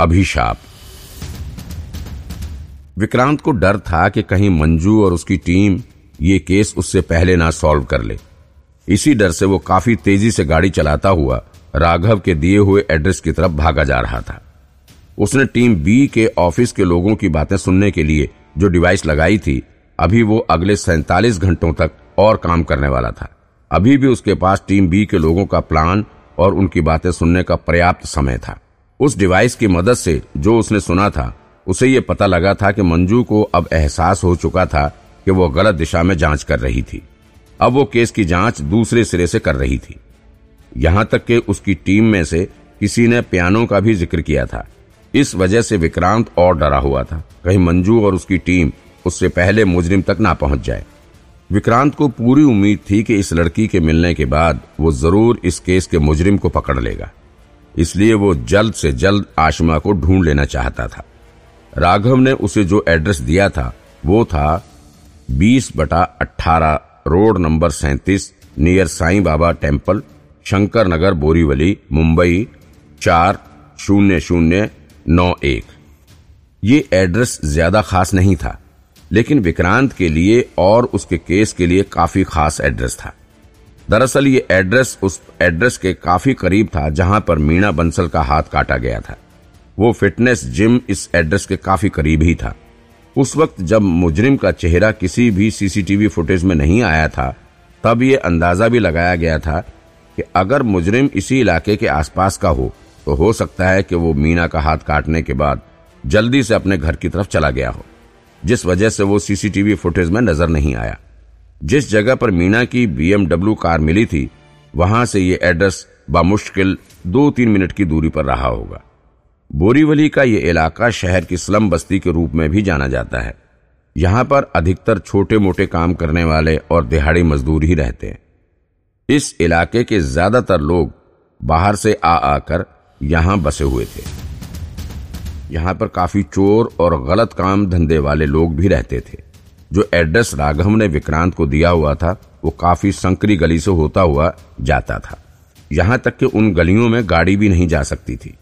अभिशाप। विक्रांत को डर था कि कहीं मंजू और उसकी टीम ये केस उससे पहले ना सॉल्व कर ले। इसी डर से वो काफ़ी तेज़ी से गाड़ी चलाता हुआ राघव के दिए हुए एड्रेस की तरफ़ भागा जा रहा था। उसने टीम बी के ऑफ़िस के लोगों की बातें सुनने के लिए जो डिवाइस लगाई थी, अभी वो अगले सैतालीस घंटों तक और काम करने वाला था। अभी भी उसके पास टीम बी के लोगों का प्लान और उनकी बातें सुनने का पर्याप्त समय था। उस डिवाइस की मदद से जो उसने सुना था, उसे ये पता लगा था कि मंजू को अब एहसास हो चुका था कि वो गलत दिशा में जाँच कर रही थी। अब वो केस की जाँच दूसरे सिरे से कर रही थी। यहाँ तक कि उसकी टीम में से किसी ने पियानो का भी ज़िक्र किया था। इस वजह से विक्रांत और डरा हुआ था। कहीं मंजू और उसकी टीम उससे पहले मुजरिम तक ना पहुँच जाए। विक्रांत को पूरी उम्मीद थी कि इस लड़की के मिलने के बाद वो ज़रूर इस केस के मुजरिम को पकड़ लेगा। इसलिए वो जल्द से जल्द आशमा को ढूंढ लेना चाहता था। राघव ने उसे जो एड्रेस दिया था, वो था बीस बटा अट्ठारह रोड नंबर सैतीस नियर साईं बाबा टेंपल शंकर नगर बोरीवली, मुंबई, चार शून्य शून्य नौ एक। ये एड्रेस ज़्यादा खास नहीं था, लेकिन विक्रांत के लिए और उसके केस के लिए काफ़ी खास एड्रेस था। दरअसल ये एड्रेस उस एड्रेस के काफ़ी करीब था, जहाँ पर मीणा बंसल का हाथ काटा गया था। वो फिटनेस जिम इस एड्रेस के काफ़ी करीब ही था। उस वक्त जब मुजरिम का चेहरा किसी भी सीसीटीवी फुटेज में नहीं आया था, तब ये अंदाज़ा भी लगाया गया था कि अगर मुजरिम इसी इलाके के आसपास का हो तो हो सकता है कि वो मीना का हाथ काटने के बाद जल्दी से अपने घर की तरफ़ चला गया हो, जिस वजह से वो सीसीटीवी फुटेज में नज़र नहीं आया। जिस जगह पर मीना की बीएमडब्ल्यू कार मिली थी, वहाँ से ये एड्रेस बामुश्किल दो तीन मिनट की दूरी पर रहा होगा। बोरीवली का ये इलाका शहर की स्लम बस्ती के रूप में भी जाना जाता है। यहाँ पर अधिकतर छोटे मोटे काम करने वाले और दिहाड़ी मजदूर ही रहते हैं। इस इलाके के ज़्यादातर लोग बाहर से आ आकर यहाँ बसे हुए थे। यहाँ पर काफ़ी चोर और गलत काम धंधे वाले लोग भी रहते थे। जो एड्रेस राघव ने विक्रांत को दिया हुआ था, वो काफ़ी संकरी गली से होता हुआ जाता था। यहाँ तक कि उन गलियों में गाड़ी भी नहीं जा सकती थी।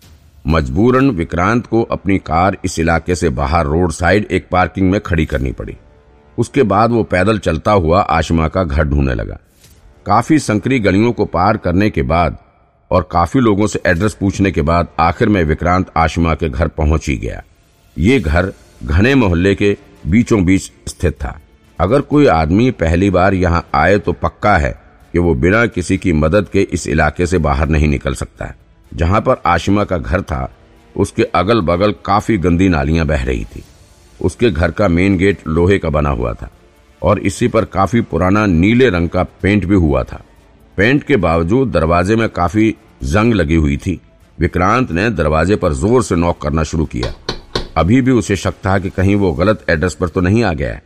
मजबूरन विक्रांत को अपनी कार इस इलाके से बाहर रोड साइड एक पार्किंग में खड़ी करनी पड़ी। उसके बाद वो पैदल चलता हुआ आशमा का घर ढूँढने लगा। काफ़ी संकरी गलियों को पार करने के बाद और काफ़ी लोगों से एड्रेस पूछने के बाद आखिर में विक्रांत आशमा के घर पहुँच ही गया। ये घर घने मोहल्ले के बीचों बीच स्थित था। अगर कोई आदमी पहली बार यहाँ आए तो पक्का है कि वो बिना किसी की मदद के इस इलाके से बाहर नहीं निकल सकता। है जहाँ पर आशिमा का घर था, उसके अगल बगल काफ़ी गंदी नालियाँ बह रही थी। उसके घर का मेन गेट लोहे का बना हुआ था और इसी पर काफ़ी पुराना नीले रंग का पेंट भी हुआ था। पेंट के बावजूद दरवाजे में काफ़ी जंग लगी हुई थी। विक्रांत ने दरवाजे पर ज़ोर से नॉक करना शुरू किया। अभी भी उसे शक था कि कहीं वो गलत एड्रेस पर तो नहीं आ गया है।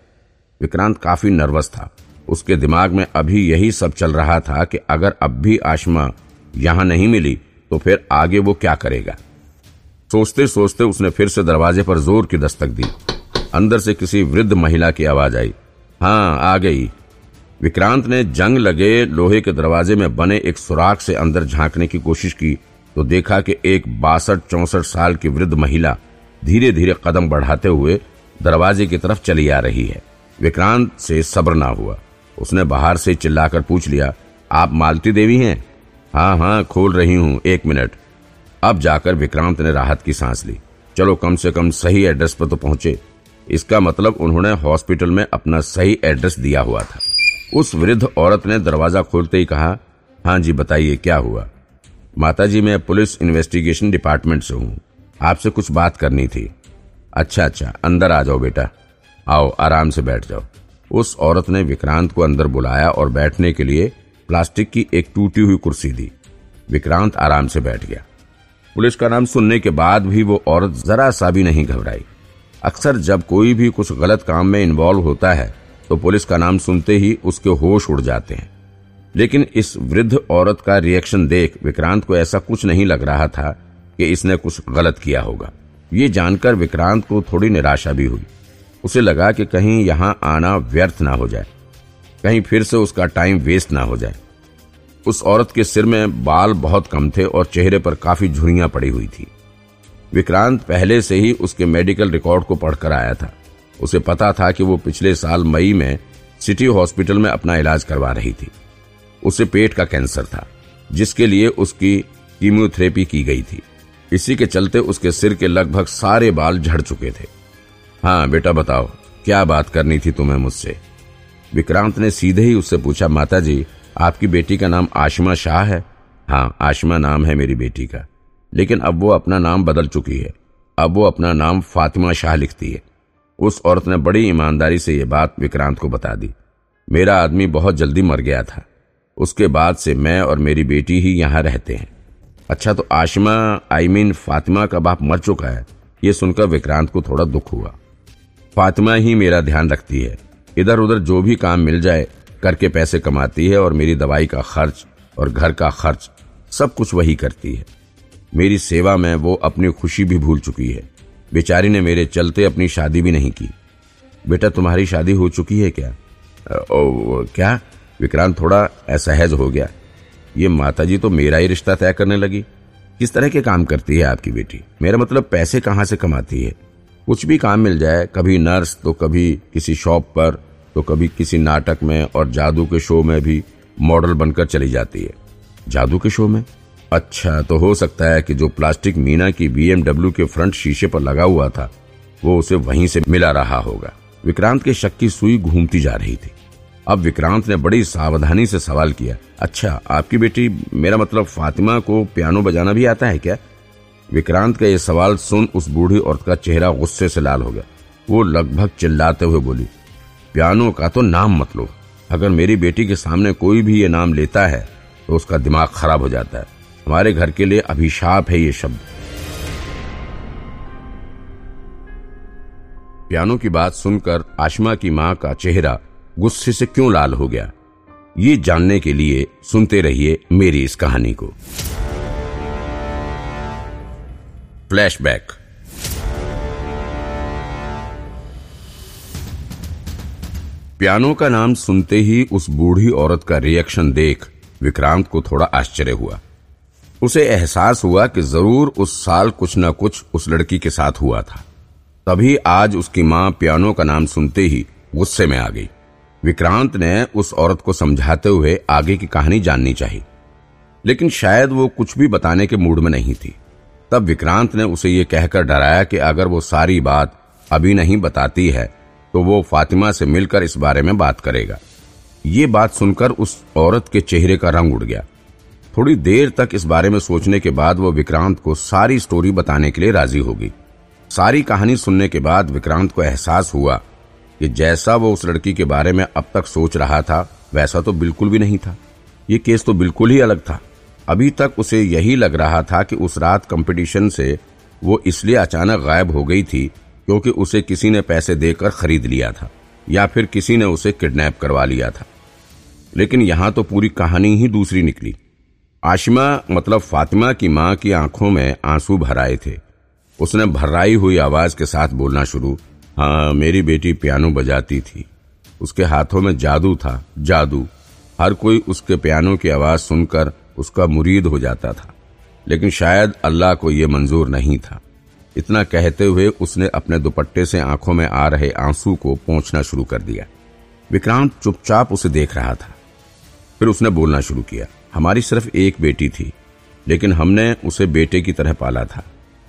विक्रांत काफ़ी नर्वस था। उसके दिमाग में अभी यही सब चल रहा था कि अगर अब भी आशमा यहाँ नहीं मिली तो फिर आगे वो क्या करेगा? सोचते सोचते उसने फिर से दरवाजे पर ज़ोर की दस्तक दी। अंदर से किसी वृद्ध महिला की आवाज़ आई। हाँ आ गई। विक्रांत ने जंग लगे लोहे के दरवाजे में बने एक सुराख से अंदर झांकने की कोशिश की तो देखा कि एक बासठ चौसठ साल की वृद्ध महिला धीरे धीरे कदम बढ़ाते हुए दरवाजे की तरफ़ चली आ रही है। विक्रांत से सब्र ना हुआ। उसने बाहर से चिल्लाकर पूछ लिया, आप मालती देवी हैं? हाँ हाँ खोल रही हूँ, एक मिनट। अब जाकर विक्रांत ने राहत की सांस ली। चलो, कम से कम सही एड्रेस पर तो पहुँचे। इसका मतलब उन्होंने हॉस्पिटल में अपना सही एड्रेस दिया हुआ था। उस वृद्ध औरत ने दरवाज़ा खोलते ही कहा हाँ जी, बताइए, क्या हुआ? माताजी, मैं पुलिस इन्वेस्टिगेशन डिपार्टमेंट से हूँ। आपसे कुछ बात करनी थी। अच्छा अच्छा अंदर आ जाओ बेटा। आओ, आराम से बैठ जाओ। उस औरत ने विक्रांत को अंदर बुलाया और बैठने के लिए प्लास्टिक की एक टूटी हुई कुर्सी दी। विक्रांत आराम से बैठ गया। पुलिस का नाम सुनने के बाद भी वो औरत जरा सा भी नहीं घबराई। अक्सर जब कोई भी कुछ गलत काम में इन्वॉल्व होता है तो पुलिस का नाम सुनते ही उसके होश उड़ जाते हैं। लेकिन इस वृद्ध औरत का रिएक्शन देख विक्रांत को ऐसा कुछ नहीं लग रहा था कि इसने कुछ गलत किया होगा। ये जानकर विक्रांत को थोड़ी निराशा भी हुई। उसे लगा कि कहीं यहाँ आना व्यर्थ ना हो जाए। कहीं फिर से उसका टाइम वेस्ट ना हो जाए। उस औरत के सिर में बाल बहुत कम थे और चेहरे पर काफ़ी झुरियाँ पड़ी हुई थी। विक्रांत पहले से ही उसके मेडिकल रिकॉर्ड को पढ़कर आया था। उसे पता था कि वो पिछले साल मई में सिटी हॉस्पिटल में अपना इलाज करवा रही थी। उसे पेट का कैंसर था, जिसके लिए उसकी कीमियोथेरेपी की गई थी। इसी के चलते उसके सिर के लगभग सारे बाल झड़ चुके थे। हाँ बेटा बताओ, क्या बात करनी थी तुम्हें मुझसे? विक्रांत ने सीधे ही उससे पूछा माता जी आपकी बेटी का नाम आशमा शाह है? हाँ आशमा नाम है मेरी बेटी का। लेकिन अब वो अपना नाम बदल चुकी है। अब वो अपना नाम फातिमा शाह लिखती है। उस औरत ने बड़ी ईमानदारी से ये बात विक्रांत को बता दी। मेरा आदमी बहुत जल्दी मर गया था। उसके बाद से मैं और मेरी बेटी ही यहाँ रहते हैं। अच्छा तो आशमा आई मीन फातिमा का बाप मर चुका है। ये सुनकर विक्रांत को थोड़ा दुख हुआ। फातिमा ही मेरा ध्यान रखती है। इधर उधर जो भी काम मिल जाए करके पैसे कमाती है और मेरी दवाई का खर्च और घर का खर्च सब कुछ वही करती है। मेरी सेवा में वो अपनी खुशी भी भूल चुकी है। बेचारी ने मेरे चलते अपनी शादी भी नहीं की। बेटा तुम्हारी शादी हो चुकी है क्या? ओ, क्या? विक्रांत थोड़ा असहज हो गया। ये माताजी तो मेरा ही रिश्ता तय करने लगी। किस तरह के काम करती है आपकी बेटी? मेरा मतलब पैसे कहाँ से कमाती है? कुछ भी काम मिल जाए, कभी नर्स तो कभी किसी शॉप पर तो कभी किसी नाटक में और जादू के शो में भी मॉडल बनकर चली जाती है। जादू के शो में? अच्छा तो हो सकता है कि जो प्लास्टिक मीना की बीएमडब्ल्यू के फ्रंट शीशे पर लगा हुआ था, वो उसे वहीं से मिला रहा होगा। विक्रांत के शक की सुई घूमती जा रही थी। अब विक्रांत ने बड़ी सावधानी से सवाल किया अच्छा आपकी बेटी, मेरा मतलब फातिमा को पियानो बजाना भी आता है क्या? विक्रांत का यह सवाल सुन उस बूढ़ी औरत का चेहरा गुस्से से लाल हो गया। वो लगभग चिल्लाते हुए बोली, पियानो का तो नाम मत लो। अगर मेरी बेटी के सामने कोई भी ये नाम लेता है तो उसका दिमाग खराब हो जाता है। हमारे घर के लिए अभिशाप है ये शब्द. पियानो की बात सुनकर आशमा की माँ का चेहरा गुस्से से क्यों लाल हो गया? ये जानने के लिए सुनते रहिए मेरी इस कहानी को। फ्लैशबैक पियानो का नाम सुनते ही उस बूढ़ी औरत का रिएक्शन देख विक्रांत को थोड़ा आश्चर्य हुआ। उसे एहसास हुआ कि ज़रूर उस साल कुछ न कुछ उस लड़की के साथ हुआ था। तभी आज उसकी माँ पियानो का नाम सुनते ही गुस्से में आ गई। विक्रांत ने उस औरत को समझाते हुए आगे की कहानी जाननी चाहिए। लेकिन शायद वो कुछ भी बताने के मूड में नहीं थी। तब विक्रांत ने उसे ये कहकर डराया कि अगर वो सारी बात अभी नहीं बताती है तो वो फातिमा से मिलकर इस बारे में बात करेगा। ये बात सुनकर उस औरत के चेहरे का रंग उड़ गया। थोड़ी देर तक इस बारे में सोचने के बाद वो विक्रांत को सारी स्टोरी बताने के लिए राज़ी हो गई। सारी कहानी सुनने के बाद विक्रांत को एहसास हुआ कि जैसा वो उस लड़की के बारे में अब तक सोच रहा था, वैसा तो बिल्कुल भी नहीं था। ये केस तो बिल्कुल ही अलग था। अभी तक उसे यही लग रहा था कि उस रात कंपटीशन से वो इसलिए अचानक गायब हो गई थी क्योंकि उसे किसी ने पैसे देकर खरीद लिया था, या फिर किसी ने उसे किडनैप करवा लिया था। लेकिन यहाँ तो पूरी कहानी ही दूसरी निकली। आशिमा मतलब फातिमा की माँ की आँखों में आँसू भर आए थे। उसने भर्राई हुई आवाज़ के साथ बोलना शुरू हाँ मेरी बेटी पियानो बजाती थी। उसके हाथों में जादू था, जादू। हर कोई उसके पियानो की आवाज़ सुनकर उसका मुरीद हो जाता था। लेकिन शायद अल्लाह को यह मंजूर नहीं था। इतना कहते हुए उसने अपने दुपट्टे से आँखों में आ रहे आँसू को पहुँचना शुरू कर दिया। विक्रांत चुपचाप उसे देख रहा था। फिर उसने बोलना शुरू किया, हमारी सिर्फ़ एक बेटी थी, लेकिन हमने उसे बेटे की तरह पाला था।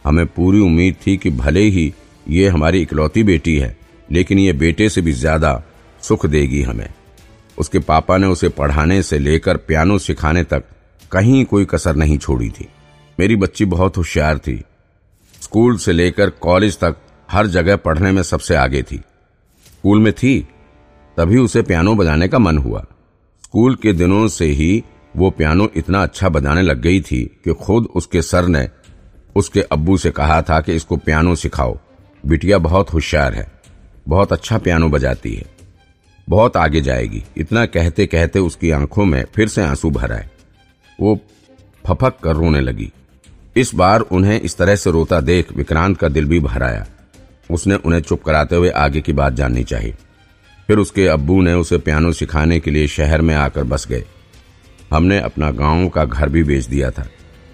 हमें पूरी उम्मीद थी कि भले ही ये हमारी इकलौती बेटी है, लेकिन ये बेटे से भी ज़्यादा सुख देगी हमें। उसके पापा ने उसे पढ़ाने से लेकर पियानो सिखाने तक कहीं कोई कसर नहीं छोड़ी थी। मेरी बच्ची बहुत होशियार थी। स्कूल से लेकर कॉलेज तक हर जगह पढ़ने में सबसे आगे थी। स्कूल में थी, तभी उसे पियानो बजाने का मन हुआ। स्कूल के दिनों से ही वो पियानो इतना अच्छा बजाने लग गई थी कि खुद उसके सर ने उसके अब्बू से कहा था कि इसको पियानो सिखाओ। बिटिया बहुत होशियार है, बहुत अच्छा पियानो बजाती है, बहुत आगे जाएगी। इतना कहते कहते उसकी आँखों में फिर से आँसू भर आए। वो फपक कर रोने लगी। इस बार उन्हें इस तरह से रोता देख विक्रांत का दिल भी भर आया। उसने उन्हें चुप कराते हुए आगे की बात जाननी चाहिए। फिर उसके अब्बू ने उसे पियानो सिखाने के लिए शहर में आकर बस गए। हमने अपना गाँव का घर भी बेच दिया था।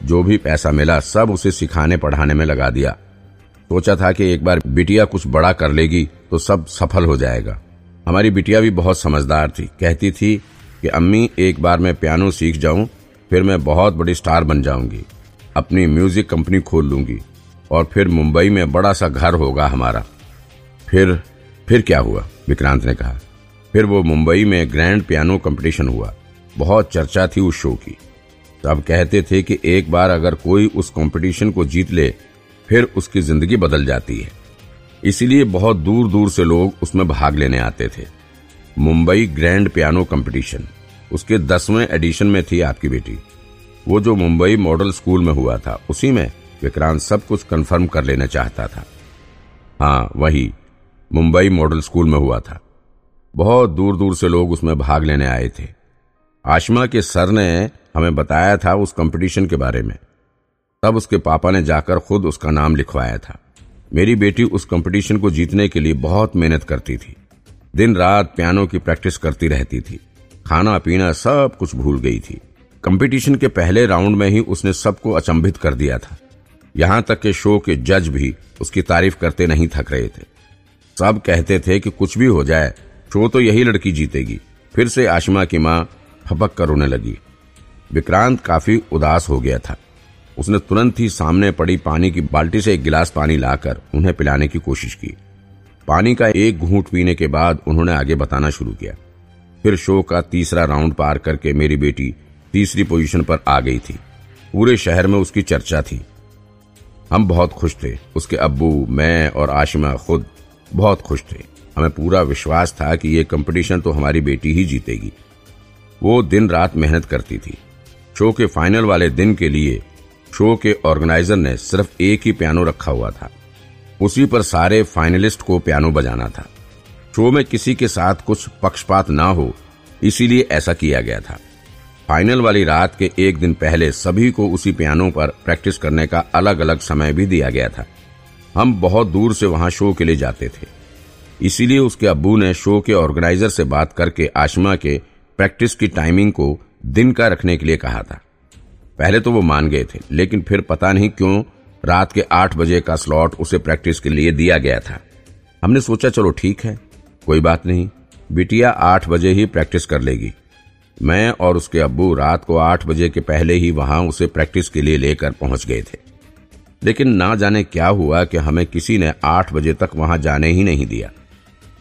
जो भी पैसा मिला सब उसे सिखाने पढ़ाने में लगा दिया। सोचा था कि एक बार बिटिया कुछ बड़ा कर लेगी तो सब सफल हो जाएगा। हमारी बिटिया भी बहुत समझदार थी। कहती थी कि, अम्मी, एक बार मैं पियानो सीख जाऊँ, फिर मैं बहुत बड़ी स्टार बन जाऊँगी। अपनी म्यूज़िक कंपनी खोल लूँगी, और फिर मुंबई में बड़ा सा घर होगा हमारा। फिर फिर क्या हुआ? विक्रांत ने कहा। फिर वो मुंबई में ग्रैंड पियानो कंपटीशन हुआ। बहुत चर्चा थी उस शो की। सब कहते थे कि, एक बार अगर कोई उस कंपटीशन को जीत ले फिर उसकी ज़िंदगी बदल जाती है। इसीलिए बहुत दूर दूर से लोग उसमें भाग लेने आते थे। मुंबई ग्रैंड पियानो कंपटीशन, उसके दसवें एडिशन में थी आपकी बेटी। वो जो मुंबई मॉडल स्कूल में हुआ था, उसी में विक्रांत सब कुछ कंफर्म कर लेना चाहता था। हाँ वही, मुंबई मॉडल स्कूल में हुआ था। बहुत दूर दूर से लोग उसमें भाग लेने आए थे। आशमा के सर ने हमें बताया था उस कंपटीशन के बारे में। तब उसके पापा ने जाकर खुद उसका नाम लिखवाया था। मेरी बेटी उस कंपटीशन को जीतने के लिए बहुत मेहनत करती थी। दिन रात पियानो की प्रैक्टिस करती रहती थी। खाना पीना सब कुछ भूल गई थी। कंपटीशन के पहले राउंड में ही उसने सबको अचंभित कर दिया था। यहाँ तक के शो के जज भी उसकी तारीफ़ करते नहीं थक रहे थे। सब कहते थे कि कुछ भी हो जाए, शो तो यही लड़की जीतेगी। फिर से आशमा की माँ फपक कर रोने लगी। विक्रांत काफ़ी उदास हो गया था। उसने तुरंत ही सामने पड़ी पानी की बाल्टी से एक गिलास पानी लाकर उन्हें पिलाने की कोशिश की। पानी का एक घूंट पीने के बाद उन्होंने आगे बताना शुरू किया। फिर शो का तीसरा राउंड पार करके मेरी बेटी तीसरी पोजीशन पर आ गई थी। पूरे शहर में उसकी चर्चा थी। हम बहुत खुश थे। उसके अब्बू, मैं और आशिमा खुद बहुत खुश थे। हमें पूरा विश्वास था कि ये कंपटीशन तो हमारी बेटी ही जीतेगी। वो दिन रात मेहनत करती थी। शो के फाइनल वाले दिन के लिए शो के ऑर्गेनाइजर ने सिर्फ़ एक ही पियानो रखा हुआ था। उसी पर सारे फाइनलिस्ट को पियानो बजाना था। शो में किसी के साथ कुछ पक्षपात ना हो, इसीलिए ऐसा किया गया था। फाइनल वाली रात के एक दिन पहले सभी को उसी पियानो पर प्रैक्टिस करने का अलग अलग समय भी दिया गया था। हम बहुत दूर से वहाँ शो के लिए जाते थे। इसीलिए उसके अब्बू ने शो के ऑर्गेनाइजर से बात करके आशमा के प्रैक्टिस की टाइमिंग को दिन का रखने के लिए कहा था। पहले तो वो मान गए थे, लेकिन फिर पता नहीं क्यों रात के आठ बजे का स्लॉट उसे प्रैक्टिस के लिए दिया गया था। हमने सोचा, चलो ठीक है, कोई बात नहीं, बिटिया आठ बजे ही प्रैक्टिस कर लेगी। मैं और उसके अब्बू रात को आठ बजे के पहले ही वहाँ उसे प्रैक्टिस के लिए लेकर पहुँच गए थे। लेकिन ना जाने क्या हुआ कि हमें किसी ने आठ बजे तक वहाँ जाने ही नहीं दिया।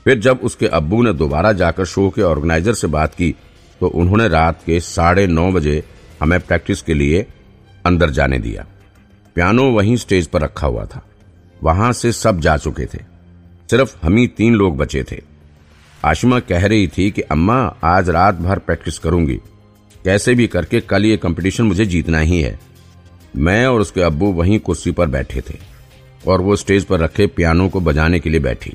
फिर जब उसके अब्बू ने दोबारा जाकर शो के ऑर्गेनाइजर से बात की तो उन्होंने रात के साढ़े नौ बजे हमें प्रैक्टिस के लिए अंदर जाने दिया। पियानो वहीं स्टेज पर रखा हुआ था। वहाँ से सब जा चुके थे। सिर्फ़ हम ही तीन लोग बचे थे। आशिमा कह रही थी कि, अम्मा, आज रात भर प्रैक्टिस करूँगी। कैसे भी करके कल ये कंपटीशन मुझे जीतना ही है। मैं और उसके अब्बू वहीं कुर्सी पर बैठे थे और वो स्टेज पर रखे पियानो को बजाने के लिए बैठी।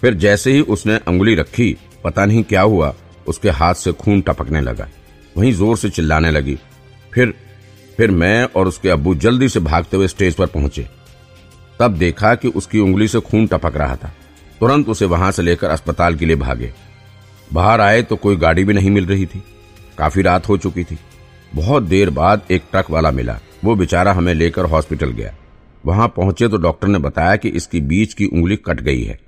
फिर जैसे ही उसने अंगुली रखी, पता नहीं क्या हुआ, उसके हाथ से खून टपकने लगा। वहीं ज़ोर से चिल्लाने लगी। फिर फिर मैं और उसके अब्बू जल्दी से भागते हुए स्टेज पर पहुँचे। तब देखा कि उसकी उंगली से खून टपक रहा था। तुरंत उसे वहाँ से लेकर अस्पताल के लिए भागे। बाहर आए तो कोई गाड़ी भी नहीं मिल रही थी। काफ़ी रात हो चुकी थी। बहुत देर बाद एक ट्रक वाला मिला। वो बेचारा हमें लेकर हॉस्पिटल गया। वहाँ पहुँचे तो डॉक्टर ने बताया कि इसकी बीच की उंगली कट गई है।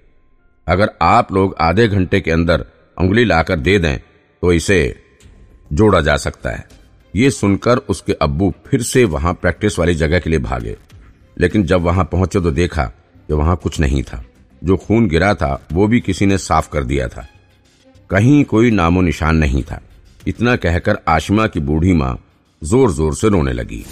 अगर आप लोग आधे घंटे के अंदर उंगली लाकर दे दें तो इसे जोड़ा जा सकता है। ये सुनकर उसके अब्बू फिर से वहाँ प्रैक्टिस वाली जगह के लिए भागे। लेकिन जब वहाँ पहुँचे तो देखा कि वहाँ कुछ नहीं था। जो खून गिरा था, वो भी किसी ने साफ़ कर दिया था। कहीं कोई नामो निशान नहीं था। इतना कहकर आशिमा की बूढ़ी माँ ज़ोर ज़ोर से रोने लगी।